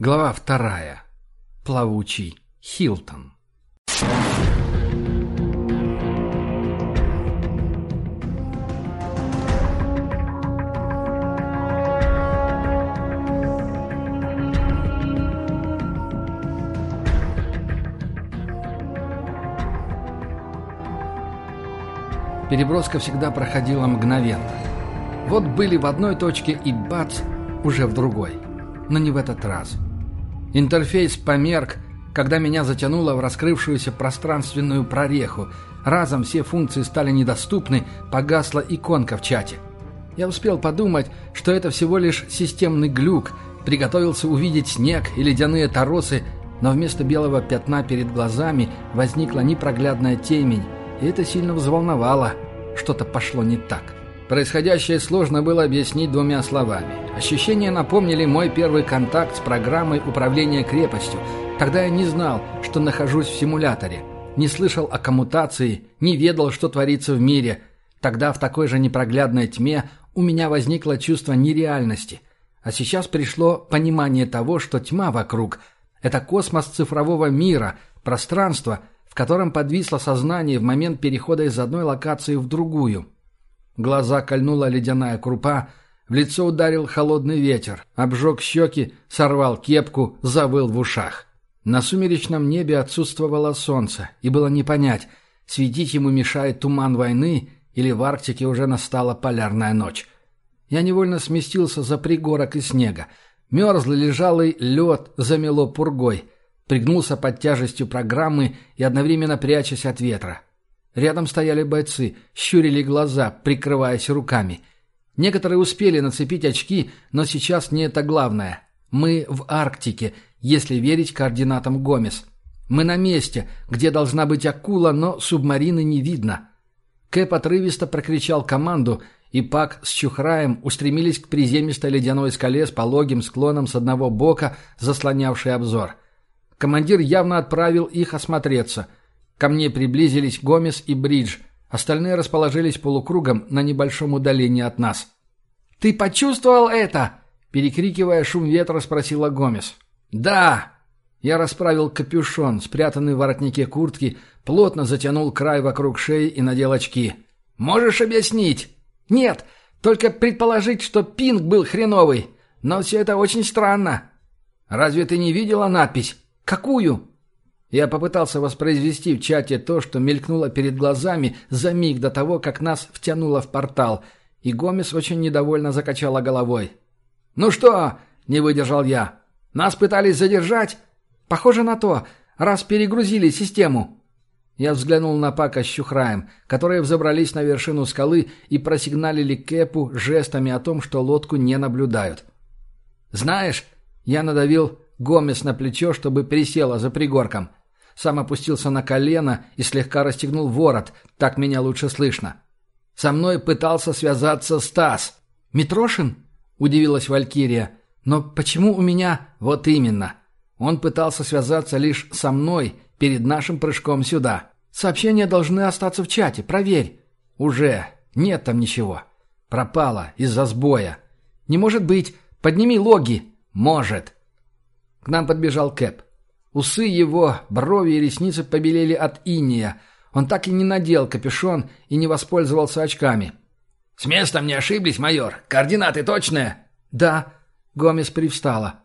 Глава вторая. Плавучий Хилтон. Переброска всегда проходила мгновенно. Вот были в одной точке и бац, уже в другой. Но не в этот раз. Интерфейс померк, когда меня затянуло в раскрывшуюся пространственную прореху. Разом все функции стали недоступны, погасла иконка в чате. Я успел подумать, что это всего лишь системный глюк, приготовился увидеть снег и ледяные торосы, но вместо белого пятна перед глазами возникла непроглядная темень, и это сильно взволновало. Что-то пошло не так. Происходящее сложно было объяснить двумя словами. Ощущения напомнили мой первый контакт с программой управления крепостью. Тогда я не знал, что нахожусь в симуляторе. Не слышал о коммутации, не ведал, что творится в мире. Тогда в такой же непроглядной тьме у меня возникло чувство нереальности. А сейчас пришло понимание того, что тьма вокруг – это космос цифрового мира, пространство, в котором подвисло сознание в момент перехода из одной локации в другую – Глаза кольнула ледяная крупа, в лицо ударил холодный ветер, обжег щеки, сорвал кепку, завыл в ушах. На сумеречном небе отсутствовало солнце, и было не понять, светить ему мешает туман войны или в Арктике уже настала полярная ночь. Я невольно сместился за пригорок из снега. Мерзлый лежалый лед замело пургой. Пригнулся под тяжестью программы и одновременно прячась от ветра. Рядом стояли бойцы, щурили глаза, прикрываясь руками. Некоторые успели нацепить очки, но сейчас не это главное. Мы в Арктике, если верить координатам Гомес. Мы на месте, где должна быть акула, но субмарины не видно. Кэп отрывисто прокричал команду, и Пак с Чухраем устремились к приземистой ледяной скале с пологим склоном с одного бока, заслонявшей обзор. Командир явно отправил их осмотреться – Ко мне приблизились Гомес и Бридж. Остальные расположились полукругом на небольшом удалении от нас. «Ты почувствовал это?» Перекрикивая шум ветра, спросила Гомес. «Да!» Я расправил капюшон, спрятанный в воротнике куртки, плотно затянул край вокруг шеи и надел очки. «Можешь объяснить?» «Нет, только предположить, что пинг был хреновый. Но все это очень странно». «Разве ты не видела надпись?» «Какую?» Я попытался воспроизвести в чате то, что мелькнуло перед глазами за миг до того, как нас втянуло в портал, и Гомес очень недовольно закачала головой. «Ну что?» — не выдержал я. «Нас пытались задержать?» «Похоже на то, раз перегрузили систему». Я взглянул на Пака с Чухраем, которые взобрались на вершину скалы и просигналили Кэпу жестами о том, что лодку не наблюдают. «Знаешь...» — я надавил Гомес на плечо, чтобы присела за пригорком — сам опустился на колено и слегка расстегнул ворот, так меня лучше слышно. Со мной пытался связаться Стас. «Митрошин?» – удивилась Валькирия. «Но почему у меня...» «Вот именно. Он пытался связаться лишь со мной перед нашим прыжком сюда. Сообщения должны остаться в чате, проверь». «Уже. Нет там ничего. Пропало из-за сбоя. Не может быть. Подними логи». «Может». К нам подбежал Кэп. Усы его, брови и ресницы побелели от иния. Он так и не надел капюшон и не воспользовался очками. «С местом не ошиблись, майор? Координаты точные?» «Да». Гомес привстала.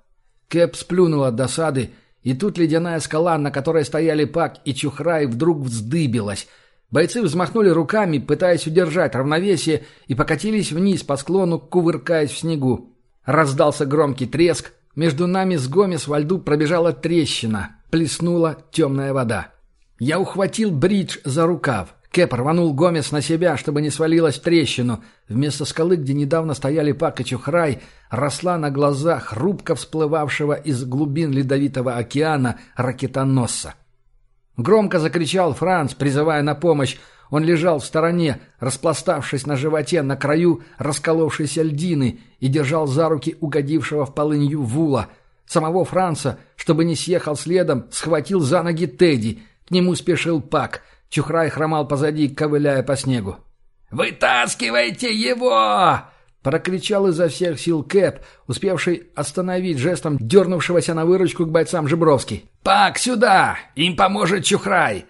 Кэп сплюнул от досады, и тут ледяная скала, на которой стояли Пак и Чухрай, вдруг вздыбилась. Бойцы взмахнули руками, пытаясь удержать равновесие, и покатились вниз по склону, кувыркаясь в снегу. Раздался громкий треск, между нами с Гомес во льду пробежала трещина, плеснула темная вода. Я ухватил бридж за рукав. Кэп рванул Гомес на себя, чтобы не свалилась в трещину. Вместо скалы, где недавно стояли Пак и росла на глазах хрупко всплывавшего из глубин ледовитого океана ракетоносца. Громко закричал Франц, призывая на помощь, он лежал в стороне, распластавшись на животе на краю расколовшейся льдины и держал за руки угодившего в полынью Вула. Самого Франца, чтобы не съехал следом, схватил за ноги Тедди. К нему спешил Пак. Чухрай хромал позади, ковыляя по снегу. «Вытаскивайте его!» Прокричал изо всех сил Кэп, успевший остановить жестом дернувшегося на выручку к бойцам Жибровский. «Пак, сюда! Им поможет Чухрай!»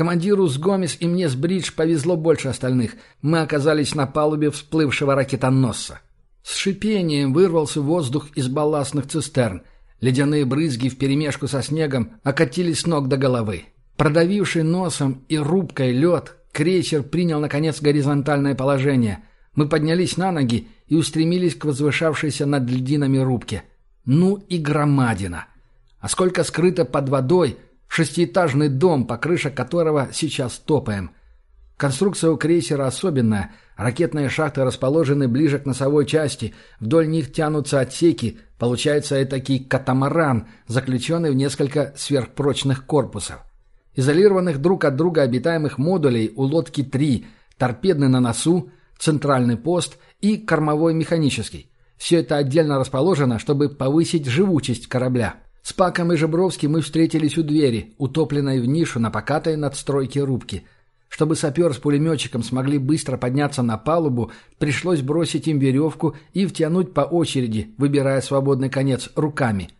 Командиру с Гомес и мне с Бридж повезло больше остальных. Мы оказались на палубе всплывшего ракетоносца. С шипением вырвался воздух из балластных цистерн. Ледяные брызги вперемешку со снегом окатились с ног до головы. Продавивший носом и рубкой лед, крейсер принял, наконец, горизонтальное положение. Мы поднялись на ноги и устремились к возвышавшейся над льдинами рубке. Ну и громадина! А сколько скрыто под водой, шестиэтажный дом, по крыше которого сейчас топаем. Конструкция у крейсера особенная. Ракетные шахты расположены ближе к носовой части. Вдоль них тянутся отсеки. Получается этакий катамаран, заключенный в несколько сверхпрочных корпусов. Изолированных друг от друга обитаемых модулей у лодки три, торпедный на носу, центральный пост и кормовой механический. Все это отдельно расположено, чтобы повысить живучесть корабля. С Паком и Жебровским мы встретились у двери, утопленной в нишу на покатой надстройке рубки. Чтобы сапер с пулеметчиком смогли быстро подняться на палубу, пришлось бросить им веревку и втянуть по очереди, выбирая свободный конец руками.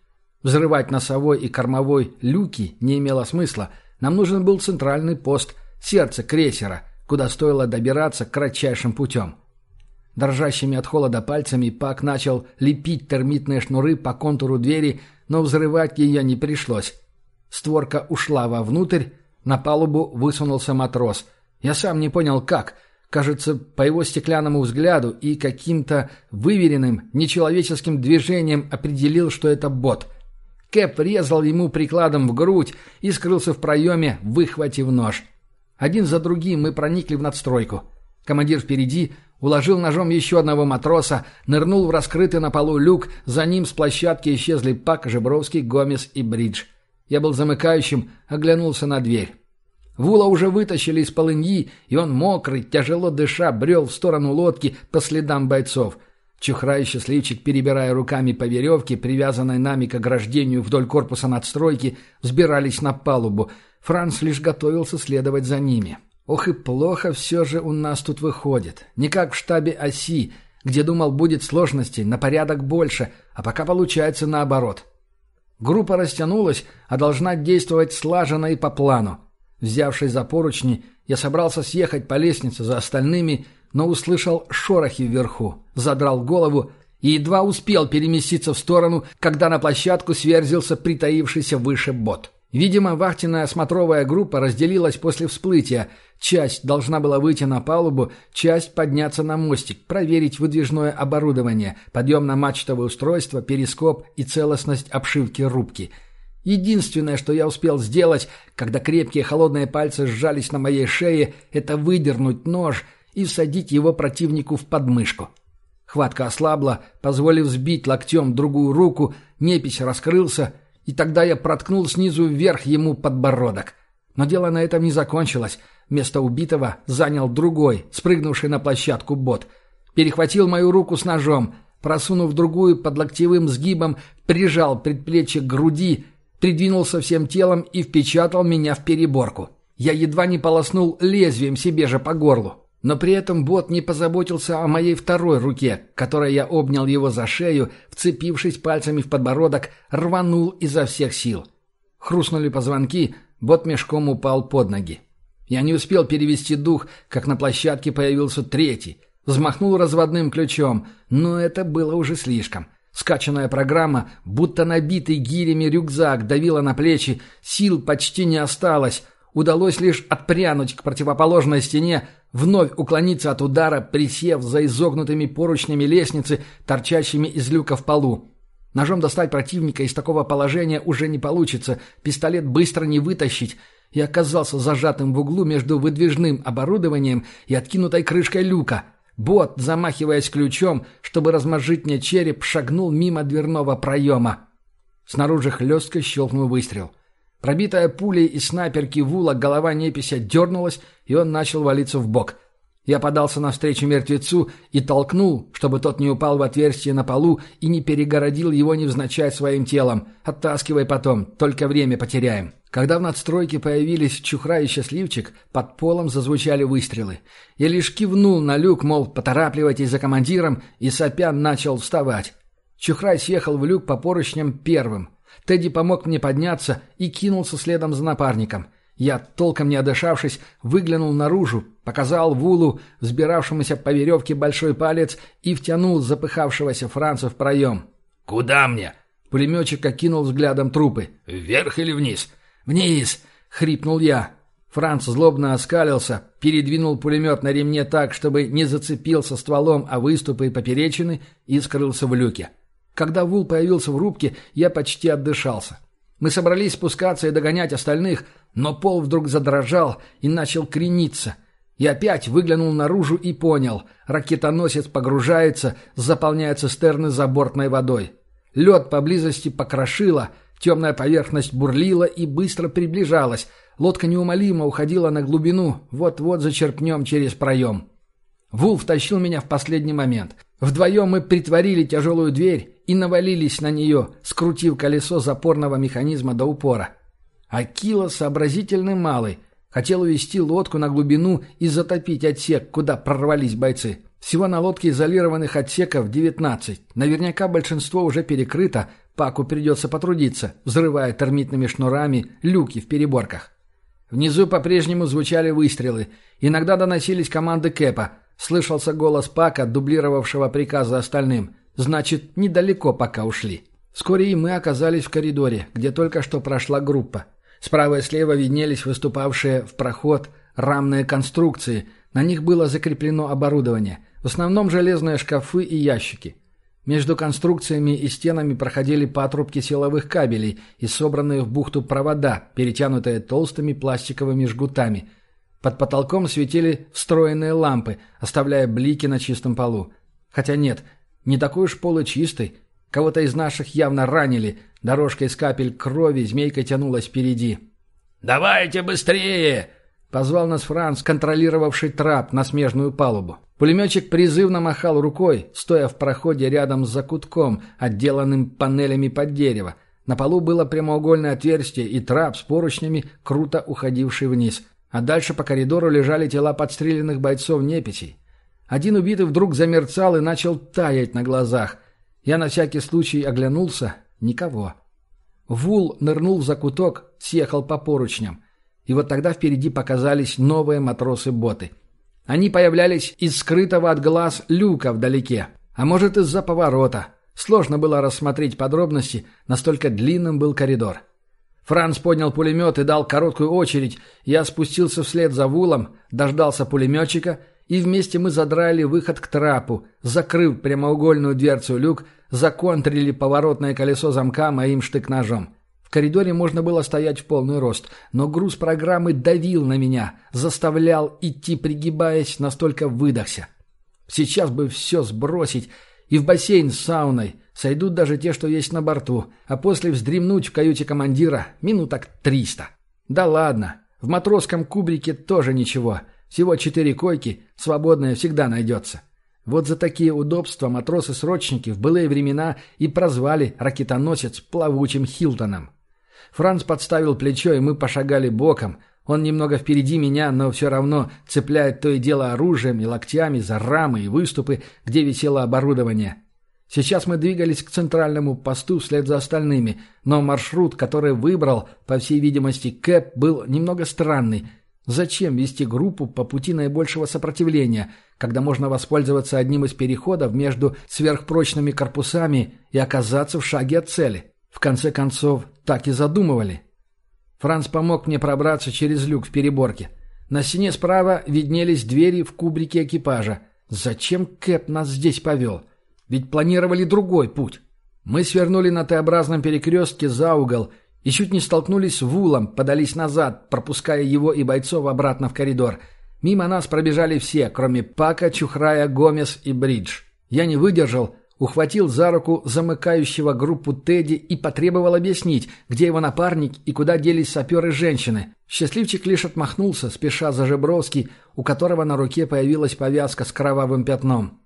Взрывать носовой и кормовой люки не имело смысла – нам нужен был центральный пост, сердце крейсера, куда стоило добираться кратчайшим путем. Дрожащими от холода пальцами Пак начал лепить термитные шнуры по контуру двери, но взрывать ее не пришлось. Створка ушла вовнутрь, на палубу высунулся матрос. Я сам не понял, как. Кажется, по его стеклянному взгляду и каким-то выверенным, нечеловеческим движением определил, что это бот — Кэп резал ему прикладом в грудь и скрылся в проеме, выхватив нож. Один за другим мы проникли в надстройку. Командир впереди уложил ножом еще одного матроса, нырнул в раскрытый на полу люк, за ним с площадки исчезли Пак, Жебровский, Гомес и Бридж. Я был замыкающим, оглянулся на дверь. Вула уже вытащили из полыньи, и он мокрый, тяжело дыша, брел в сторону лодки по следам бойцов — Чухра и счастливчик, перебирая руками по веревке, привязанной нами к ограждению вдоль корпуса надстройки, взбирались на палубу. Франц лишь готовился следовать за ними. Ох и плохо все же у нас тут выходит. Не как в штабе оси, где думал будет сложностей на порядок больше, а пока получается наоборот. Группа растянулась, а должна действовать слаженно и по плану. Взявшись за поручни, я собрался съехать по лестнице за остальными – но услышал шорохи вверху, задрал голову и едва успел переместиться в сторону, когда на площадку сверзился притаившийся выше бот. Видимо, вахтенная осмотровая группа разделилась после всплытия. Часть должна была выйти на палубу, часть подняться на мостик, проверить выдвижное оборудование, подъемно-мачтовое устройство, перископ и целостность обшивки рубки. Единственное, что я успел сделать, когда крепкие холодные пальцы сжались на моей шее, это выдернуть нож — и всадить его противнику в подмышку. Хватка ослабла, позволив сбить локтем другую руку, непись раскрылся, и тогда я проткнул снизу вверх ему подбородок. Но дело на этом не закончилось. Место убитого занял другой, спрыгнувший на площадку бот. Перехватил мою руку с ножом, просунув другую под локтевым сгибом, прижал предплечье к груди, придвинулся всем телом и впечатал меня в переборку. Я едва не полоснул лезвием себе же по горлу. Но при этом бот не позаботился о моей второй руке, которой я обнял его за шею, вцепившись пальцами в подбородок, рванул изо всех сил. Хрустнули позвонки, бот мешком упал под ноги. Я не успел перевести дух, как на площадке появился третий. Взмахнул разводным ключом, но это было уже слишком. Скачанная программа, будто набитый гирями рюкзак, давила на плечи, сил почти не осталось. Удалось лишь отпрянуть к противоположной стене, вновь уклониться от удара, присев за изогнутыми поручнями лестницы, торчащими из люка в полу. Ножом достать противника из такого положения уже не получится, пистолет быстро не вытащить, и оказался зажатым в углу между выдвижным оборудованием и откинутой крышкой люка. Бот, замахиваясь ключом, чтобы размозжить мне череп, шагнул мимо дверного проема. Снаружи хлестко щелкнул выстрел. Пробитая пулей из снайперки Вула голова непися дернулась, и он начал валиться в бок. Я подался навстречу мертвецу и толкнул, чтобы тот не упал в отверстие на полу и не перегородил его невзначай своим телом. Оттаскивай потом, только время потеряем. Когда в надстройке появились Чухра и Счастливчик, под полом зазвучали выстрелы. Я лишь кивнул на люк, мол, поторапливайтесь за командиром, и Сопян начал вставать. Чухрай съехал в люк по поручням первым. Тедди помог мне подняться и кинулся следом за напарником — я, толком не одышавшись, выглянул наружу, показал Вулу, взбиравшемуся по веревке большой палец, и втянул запыхавшегося Франца в проем. «Куда мне?» Пулеметчик окинул взглядом трупы. «Вверх или вниз?» «Вниз!» — хрипнул я. Франц злобно оскалился, передвинул пулемет на ремне так, чтобы не зацепился стволом о выступы и поперечины, и скрылся в люке. Когда Вул появился в рубке, я почти отдышался. Мы собрались спускаться и догонять остальных, но пол вдруг задрожал и начал крениться. И опять выглянул наружу и понял. Ракетоносец погружается, заполняя цистерны забортной водой. Лед поблизости покрошило, темная поверхность бурлила и быстро приближалась. Лодка неумолимо уходила на глубину, вот-вот зачерпнем через проем. Вул втащил меня в последний момент. Вдвоем мы притворили тяжелую дверь и навалились на нее, скрутив колесо запорного механизма до упора. Акила сообразительный малый. Хотел увести лодку на глубину и затопить отсек, куда прорвались бойцы. Всего на лодке изолированных отсеков 19. Наверняка большинство уже перекрыто, Паку придется потрудиться, взрывая термитными шнурами люки в переборках. Внизу по-прежнему звучали выстрелы. Иногда доносились команды Кэпа. Слышался голос Пака, дублировавшего приказы остальным. Значит, недалеко пока ушли. Вскоре и мы оказались в коридоре, где только что прошла группа. Справа и слева виднелись выступавшие в проход рамные конструкции. На них было закреплено оборудование. В основном железные шкафы и ящики. Между конструкциями и стенами проходили патрубки силовых кабелей и собранные в бухту провода, перетянутые толстыми пластиковыми жгутами. Под потолком светили встроенные лампы, оставляя блики на чистом полу. Хотя нет, не такой уж пол и чистый. Кого-то из наших явно ранили. Дорожка из капель крови змейкой тянулась впереди. «Давайте быстрее!» — позвал нас Франц, контролировавший трап на смежную палубу. Пулеметчик призывно махал рукой, стоя в проходе рядом с закутком, отделанным панелями под дерево. На полу было прямоугольное отверстие и трап с поручнями, круто уходивший вниз. А дальше по коридору лежали тела подстреленных бойцов-неписей. Один убитый вдруг замерцал и начал таять на глазах. Я на всякий случай оглянулся. Никого. Вул нырнул в закуток, съехал по поручням. И вот тогда впереди показались новые матросы-боты. Они появлялись из скрытого от глаз люка вдалеке, а может из-за поворота. Сложно было рассмотреть подробности, настолько длинным был коридор. Франц поднял пулемет и дал короткую очередь. Я спустился вслед за Вулом, дождался пулеметчика, и вместе мы задрали выход к трапу, закрыв прямоугольную дверцу люк, законтрили поворотное колесо замка моим штык-ножом. В коридоре можно было стоять в полный рост, но груз программы давил на меня, заставлял идти пригибаясь, настолько выдохся. Сейчас бы все сбросить и в бассейн с сауной. Сойдут даже те, что есть на борту, а после вздремнуть в каюте командира минуток триста. Да ладно, в матросском кубрике тоже ничего. Всего четыре койки, свободная всегда найдется. Вот за такие удобства матросы-срочники в былые времена и прозвали ракетоносец плавучим Хилтоном. Франц подставил плечо, и мы пошагали боком. Он немного впереди меня, но все равно цепляет то и дело оружием и локтями за рамы и выступы, где висело оборудование. Сейчас мы двигались к центральному посту вслед за остальными, но маршрут, который выбрал, по всей видимости, Кэп, был немного странный. Зачем вести группу по пути наибольшего сопротивления, когда можно воспользоваться одним из переходов между сверхпрочными корпусами и оказаться в шаге от цели? В конце концов, так и задумывали. Франц помог мне пробраться через люк в переборке. На стене справа виднелись двери в кубрике экипажа. Зачем Кэп нас здесь повел? Ведь планировали другой путь. Мы свернули на Т-образном перекрестке за угол и чуть не столкнулись с Вулом, подались назад, пропуская его и бойцов обратно в коридор. Мимо нас пробежали все, кроме Пака, Чухрая, Гомес и Бридж. Я не выдержал, ухватил за руку замыкающего группу Тедди и потребовал объяснить, где его напарник и куда делись саперы женщины. Счастливчик лишь отмахнулся, спеша за Жебровский, у которого на руке появилась повязка с кровавым пятном.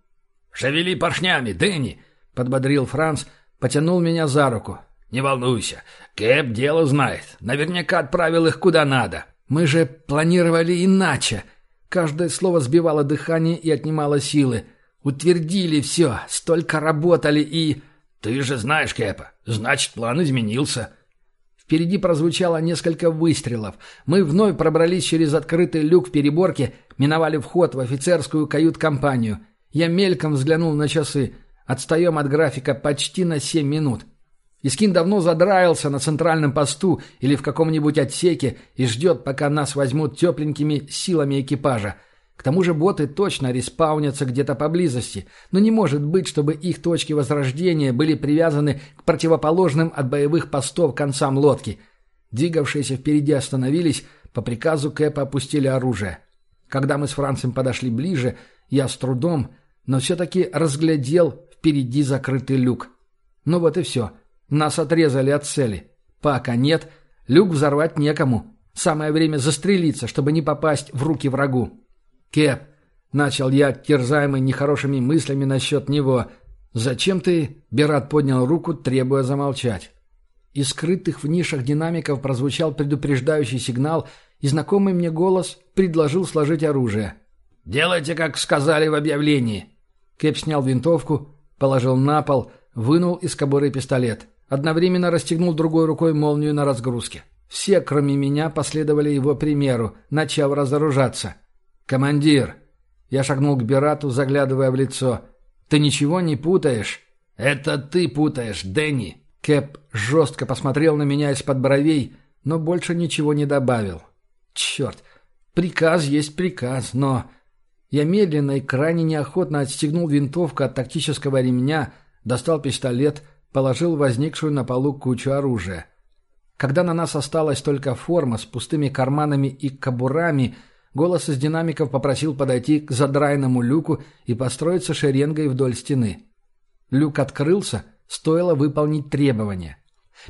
«Шевели поршнями, Дэнни!» — подбодрил Франц, потянул меня за руку. «Не волнуйся, Кэп дело знает. Наверняка отправил их куда надо». «Мы же планировали иначе!» Каждое слово сбивало дыхание и отнимало силы. Утвердили все, столько работали и... Ты же знаешь, Кэпа, значит, план изменился. Впереди прозвучало несколько выстрелов. Мы вновь пробрались через открытый люк в переборке, миновали вход в офицерскую кают-компанию. Я мельком взглянул на часы. Отстаем от графика почти на семь минут. Искин давно задраился на центральном посту или в каком-нибудь отсеке и ждет, пока нас возьмут тепленькими силами экипажа. К тому же боты точно респаунятся где-то поблизости, но не может быть, чтобы их точки возрождения были привязаны к противоположным от боевых постов концам лодки. Двигавшиеся впереди остановились, по приказу Кэпа опустили оружие. Когда мы с Францем подошли ближе, я с трудом, но все-таки разглядел впереди закрытый люк. Ну вот и все. Нас отрезали от цели. Пока нет, люк взорвать некому. Самое время застрелиться, чтобы не попасть в руки врагу. «Кеп!» — начал я, терзаемый нехорошими мыслями насчет него. «Зачем ты?» — Берат поднял руку, требуя замолчать. Из скрытых в нишах динамиков прозвучал предупреждающий сигнал, и знакомый мне голос предложил сложить оружие. «Делайте, как сказали в объявлении». Кеп снял винтовку, положил на пол, вынул из кобуры пистолет. Одновременно расстегнул другой рукой молнию на разгрузке. Все, кроме меня, последовали его примеру, начав разоружаться. «Командир!» Я шагнул к Берату, заглядывая в лицо. «Ты ничего не путаешь?» «Это ты путаешь, Дэнни!» Кэп жестко посмотрел на меня из-под бровей, но больше ничего не добавил. «Черт! Приказ есть приказ, но...» Я медленно и крайне неохотно отстегнул винтовку от тактического ремня, достал пистолет, положил возникшую на полу кучу оружия. Когда на нас осталась только форма с пустыми карманами и кобурами — Голос из динамиков попросил подойти к задраенному люку и построиться шеренгой вдоль стены. Люк открылся, стоило выполнить требования.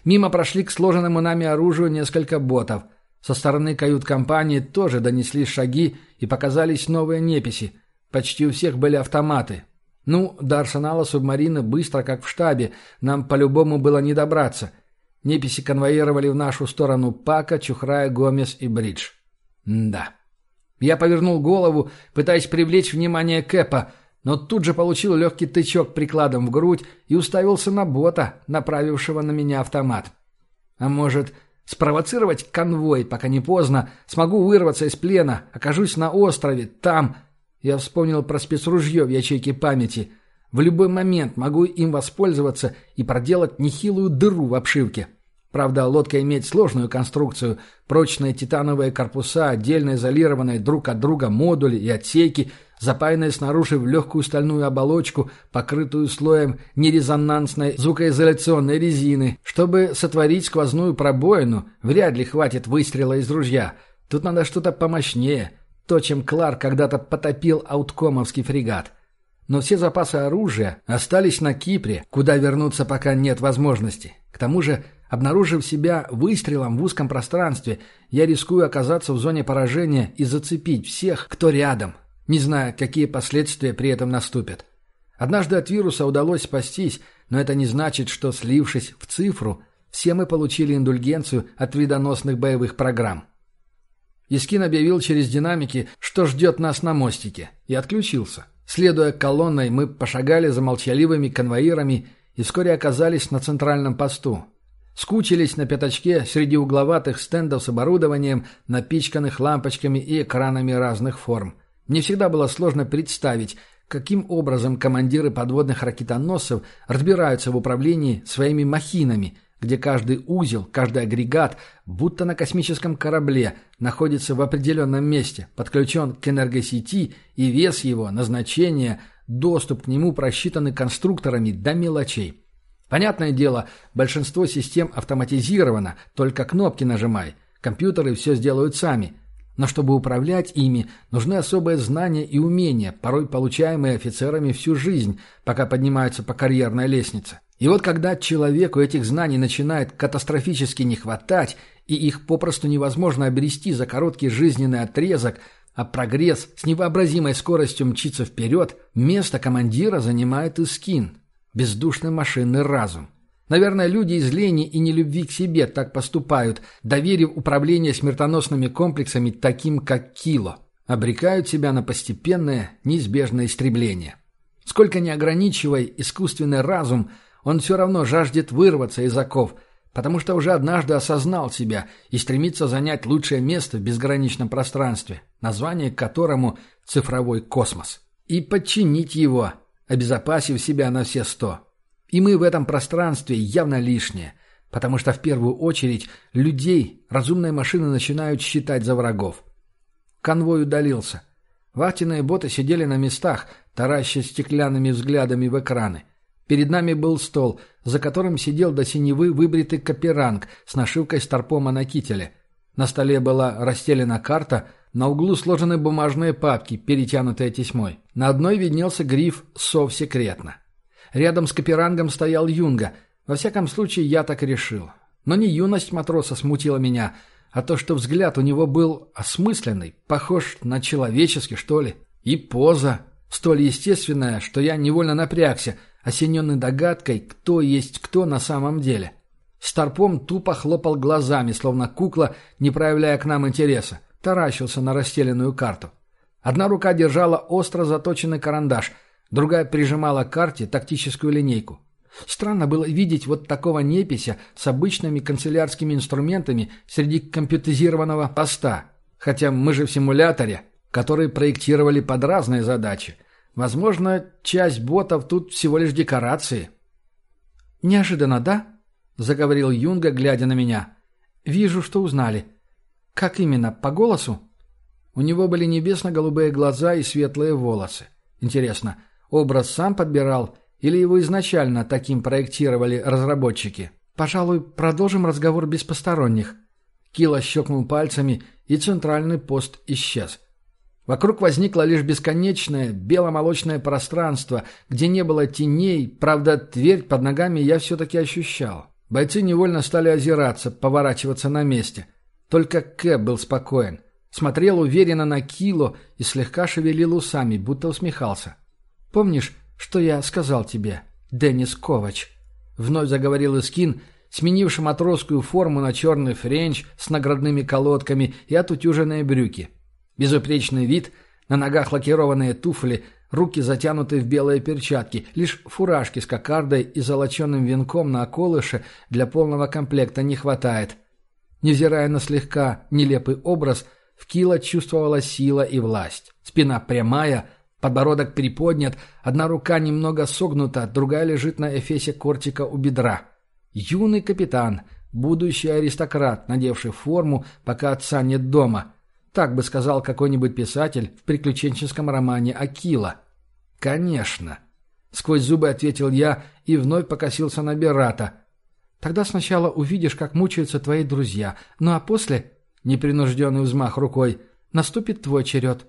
Мимо прошли к сложенному нами оружию несколько ботов. Со стороны кают-компании тоже донесли шаги и показались новые неписи. Почти у всех были автоматы. Ну, до арсенала субмарины быстро, как в штабе, нам по-любому было не добраться. Неписи конвоировали в нашу сторону Пака, Чухрая, Гомес и Бридж. М да. Я повернул голову, пытаясь привлечь внимание Кэпа, но тут же получил легкий тычок прикладом в грудь и уставился на бота, направившего на меня автомат. А может, спровоцировать конвой, пока не поздно, смогу вырваться из плена, окажусь на острове, там... Я вспомнил про спецружье в ячейке памяти. В любой момент могу им воспользоваться и проделать нехилую дыру в обшивке. Правда, лодка имеет сложную конструкцию, прочные титановые корпуса, отдельно изолированные друг от друга модули и отсеки, запаянные снаружи в легкую стальную оболочку, покрытую слоем нерезонансной звукоизоляционной резины. Чтобы сотворить сквозную пробоину, вряд ли хватит выстрела из ружья. Тут надо что-то помощнее. То, чем Кларк когда-то потопил ауткомовский фрегат. Но все запасы оружия остались на Кипре, куда вернуться пока нет возможности. К тому же Обнаружив себя выстрелом в узком пространстве, я рискую оказаться в зоне поражения и зацепить всех, кто рядом, не зная, какие последствия при этом наступят. Однажды от вируса удалось спастись, но это не значит, что, слившись в цифру, все мы получили индульгенцию от видоносных боевых программ. Искин объявил через динамики, что ждет нас на мостике, и отключился. Следуя колонной, мы пошагали за молчаливыми конвоирами и вскоре оказались на центральном посту, скучились на пятачке среди угловатых стендов с оборудованием, напичканных лампочками и экранами разных форм. Мне всегда было сложно представить, каким образом командиры подводных ракетоносцев разбираются в управлении своими махинами, где каждый узел, каждый агрегат, будто на космическом корабле, находится в определенном месте, подключен к энергосети, и вес его, назначение, доступ к нему просчитаны конструкторами до мелочей. Понятное дело, большинство систем автоматизировано, только кнопки нажимай. Компьютеры все сделают сами. Но чтобы управлять ими, нужны особые знания и умения, порой получаемые офицерами всю жизнь, пока поднимаются по карьерной лестнице. И вот когда человеку этих знаний начинает катастрофически не хватать, и их попросту невозможно обрести за короткий жизненный отрезок, а прогресс с невообразимой скоростью мчится вперед, место командира занимает Искин, бездушный машинный разум. Наверное, люди из лени и нелюбви к себе так поступают, доверив управление смертоносными комплексами таким, как Кило. Обрекают себя на постепенное, неизбежное истребление. Сколько не ограничивай искусственный разум, он все равно жаждет вырваться из оков, потому что уже однажды осознал себя и стремится занять лучшее место в безграничном пространстве, название которому «цифровой космос», и подчинить его, обезопасив себя на все сто. И мы в этом пространстве явно лишние, потому что в первую очередь людей разумные машины начинают считать за врагов. Конвой удалился. Вахтенные боты сидели на местах, таращась стеклянными взглядами в экраны. Перед нами был стол, за которым сидел до синевы выбритый каперанг с нашивкой старпома на кителе. На столе была расстелена карта, на углу сложены бумажные папки, перетянутые тесьмой. На одной виднелся гриф «Сов секретно». Рядом с Каперангом стоял Юнга. Во всяком случае, я так решил. Но не юность матроса смутила меня, а то, что взгляд у него был осмысленный, похож на человеческий, что ли. И поза, столь естественная, что я невольно напрягся, осененный догадкой, кто есть кто на самом деле. Старпом тупо хлопал глазами, словно кукла, не проявляя к нам интереса, таращился на расстеленную карту. Одна рука держала остро заточенный карандаш – Другая прижимала к карте тактическую линейку. Странно было видеть вот такого непися с обычными канцелярскими инструментами среди компьютеризированного поста. Хотя мы же в симуляторе, который проектировали под разные задачи. Возможно, часть ботов тут всего лишь декорации. «Неожиданно, да?» — заговорил Юнга, глядя на меня. «Вижу, что узнали. Как именно, по голосу?» У него были небесно-голубые глаза и светлые волосы. Интересно, Образ сам подбирал или его изначально таким проектировали разработчики? Пожалуй, продолжим разговор без посторонних. Кила щелкнул пальцами, и центральный пост исчез. Вокруг возникло лишь бесконечное беломолочное пространство, где не было теней, правда, твердь под ногами я все-таки ощущал. Бойцы невольно стали озираться, поворачиваться на месте. Только Кэп был спокоен. Смотрел уверенно на Кило и слегка шевелил усами, будто усмехался. Помнишь, что я сказал тебе, Деннис Ковач?» Вновь заговорил Искин, сменивший матросскую форму на черный френч с наградными колодками и отутюженные брюки. Безупречный вид, на ногах лакированные туфли, руки затянуты в белые перчатки, лишь фуражки с кокардой и золоченым венком на околыше для полного комплекта не хватает. Невзирая на слегка нелепый образ, в Кила чувствовала сила и власть. Спина прямая, Подбородок приподнят, одна рука немного согнута, другая лежит на эфесе кортика у бедра. Юный капитан, будущий аристократ, надевший форму, пока отца нет дома. Так бы сказал какой-нибудь писатель в приключенческом романе «Акила». «Конечно», — сквозь зубы ответил я и вновь покосился на Берата. «Тогда сначала увидишь, как мучаются твои друзья, ну а после...» — непринужденный взмах рукой — наступит твой черед.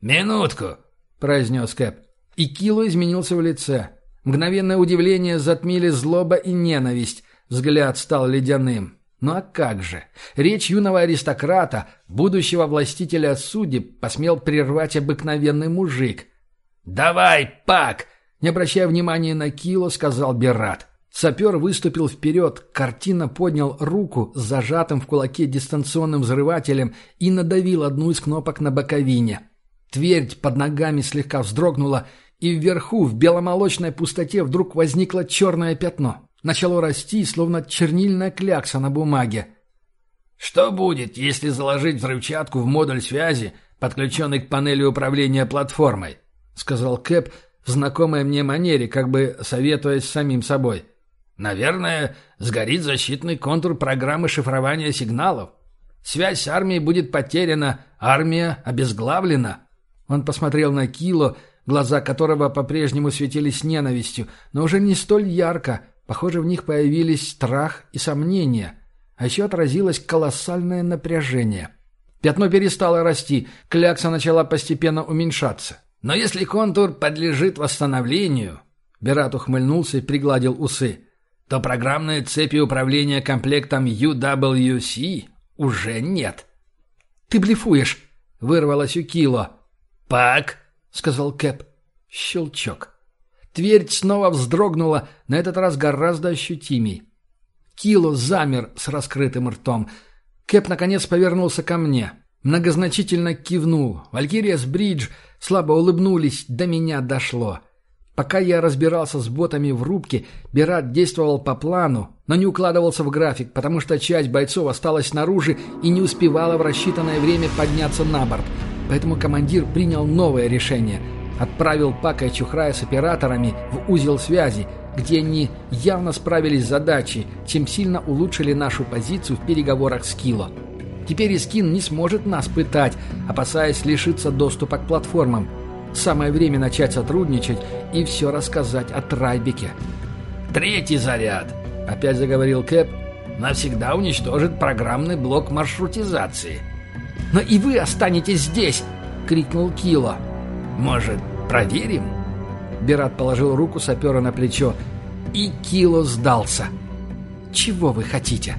«Минутку!» — произнес Кэп. И Килу изменился в лице. Мгновенное удивление затмили злоба и ненависть. Взгляд стал ледяным. Ну а как же? Речь юного аристократа, будущего властителя судеб, посмел прервать обыкновенный мужик. «Давай, Пак!» Не обращая внимания на Кило, сказал Берат. Сапер выступил вперед, картина поднял руку с зажатым в кулаке дистанционным взрывателем и надавил одну из кнопок на боковине. Твердь под ногами слегка вздрогнула, и вверху, в беломолочной пустоте, вдруг возникло черное пятно. Начало расти, словно чернильная клякса на бумаге. «Что будет, если заложить взрывчатку в модуль связи, подключенный к панели управления платформой?» — сказал Кэп в знакомой мне манере, как бы советуясь с самим собой. «Наверное, сгорит защитный контур программы шифрования сигналов. Связь с армией будет потеряна, армия обезглавлена». Он посмотрел на Кило, глаза которого по-прежнему светились ненавистью, но уже не столь ярко. Похоже, в них появились страх и сомнения. А еще отразилось колоссальное напряжение. Пятно перестало расти, клякса начала постепенно уменьшаться. Но если контур подлежит восстановлению, Берат ухмыльнулся и пригладил усы, то программной цепи управления комплектом UWC уже нет. «Ты блефуешь!» — вырвалось у Кило. «Пак!» — сказал Кэп. Щелчок. Твердь снова вздрогнула, на этот раз гораздо ощутимей. Кило замер с раскрытым ртом. Кэп наконец повернулся ко мне. Многозначительно кивнул. Валькирия с Бридж слабо улыбнулись. До меня дошло. Пока я разбирался с ботами в рубке, Берат действовал по плану, но не укладывался в график, потому что часть бойцов осталась снаружи и не успевала в рассчитанное время подняться на борт. Поэтому командир принял новое решение. Отправил Пака и Чухрая с операторами в узел связи, где они явно справились с задачей, чем сильно улучшили нашу позицию в переговорах с Кило. Теперь Искин не сможет нас пытать, опасаясь лишиться доступа к платформам. Самое время начать сотрудничать и все рассказать о Трайбеке. «Третий заряд», — опять заговорил Кэп, — «навсегда уничтожит программный блок маршрутизации». «Но и вы останетесь здесь!» — крикнул Кило. «Может, проверим?» Берат положил руку сапера на плечо, и Кило сдался. «Чего вы хотите?»